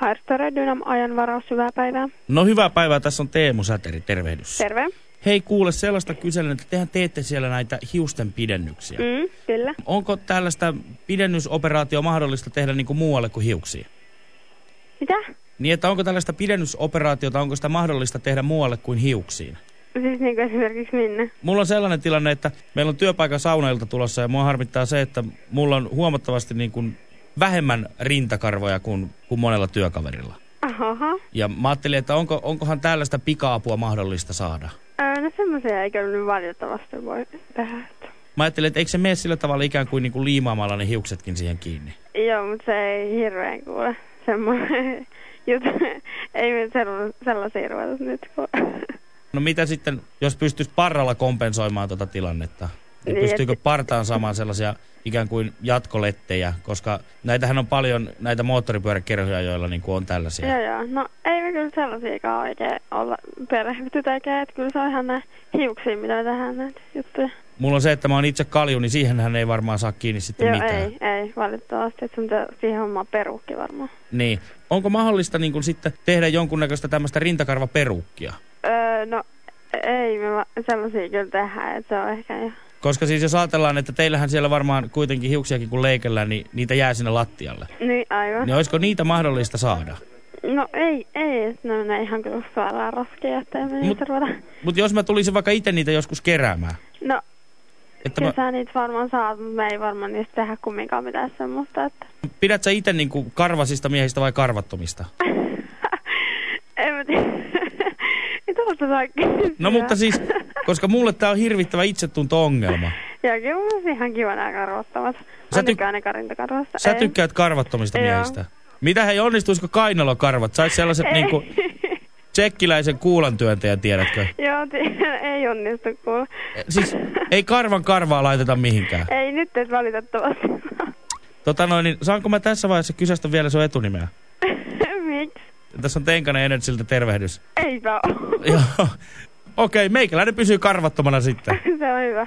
Harstore Dynam ajan varaus, hyvää päivää. No hyvää päivää, tässä on Teemu Säteri, tervehdys. Terve. Hei kuule, sellaista kyselen, että tehän teette siellä näitä hiusten pidennyksiä. Mm, kyllä. Onko tällaista pidennysoperaatio mahdollista tehdä niin kuin muualle kuin hiuksiin? Mitä? Niin, että onko tällaista pidennysoperaatiota, onko sitä mahdollista tehdä muualle kuin hiuksiin? Siis niin kuin esimerkiksi minne? Mulla on sellainen tilanne, että meillä on työpaikan saunailta tulossa ja mua harmittaa se, että mulla on huomattavasti niin kuin vähemmän rintakarvoja kuin, kuin monella työkaverilla. Aha. Ja mä ajattelin, että onko, onkohan tällaista pika-apua mahdollista saada? Öö, no semmoisia ei kyllä nyt valitettavasti voi tehdä. Mä ajattelin, että eikö se mene sillä tavalla ikään kuin, niin kuin liimaamalla ne hiuksetkin siihen kiinni? Joo, mutta se ei hirveän kuule semmoinen juttu. ei me sella- sellaisia ruveta nyt kuule. No mitä sitten, jos pystyisi parralla kompensoimaan tuota tilannetta? Niin pystyykö et- partaan saamaan sellaisia ikään kuin jatkolettejä, koska näitähän on paljon näitä moottoripyöräkerhoja, joilla niin kuin on tällaisia. Joo, joo. No ei me kyllä sellaisiakaan oikein olla perehdytty tekemään. Että kyllä se on ihan nää hiuksia, mitä tehdään näitä juttuja. Mulla on se, että mä oon itse kalju, niin siihenhän ei varmaan saa kiinni sitten Joo, mitään. ei, ei, valitettavasti. Että siihen hommaan peruukki varmaan. Niin. Onko mahdollista niin kuin sitten tehdä jonkunnäköistä tämmöistä rintakarvaperuukkia? Öö, no ei me sellaisia kyllä tehdä, että se on ehkä jo... Koska siis jos ajatellaan, että teillähän siellä varmaan kuitenkin hiuksiakin kun leikellään, niin niitä jää sinne lattialle. Niin, aivan. Niin olisiko niitä mahdollista saada? No ei, ei, että ne ihan kyllä suoraan raskia, että ei me Mut- niitä ruveta. Mutta jos mä tulisin vaikka itse niitä joskus keräämään. No, Että kyllä mä, sä niitä varmaan saat, mutta me ei varmaan niistä tehdä kumminkaan mitään semmoista, että... pidät sä itse niinku karvasista miehistä vai karvattomista? en mä tiedä. No mutta siis, koska mulle tää on hirvittävä itsetunto-ongelma. Joo, kyllä ihan kiva nää karvottamat. Sä tyk-. Sä tykkäät karvattomista miehistä. Mitä hei, onnistuisiko kainalokarvat? Sais sellaiset Ei. niinku tsekkiläisen kuulantyöntäjän, tiedätkö? Joo, ei onnistu kuule. Siis ei karvan karvaa laiteta mihinkään. Ei nyt et valitettavasti. Tota noin, niin saanko mä tässä vaiheessa kysästä vielä sun etunimeä? Miksi? Tässä on Tenkanen Energyltä tervehdys. Eipä oo. Joo. Okei, meikäläinen pysyy karvattomana sitten. Se on hyvä.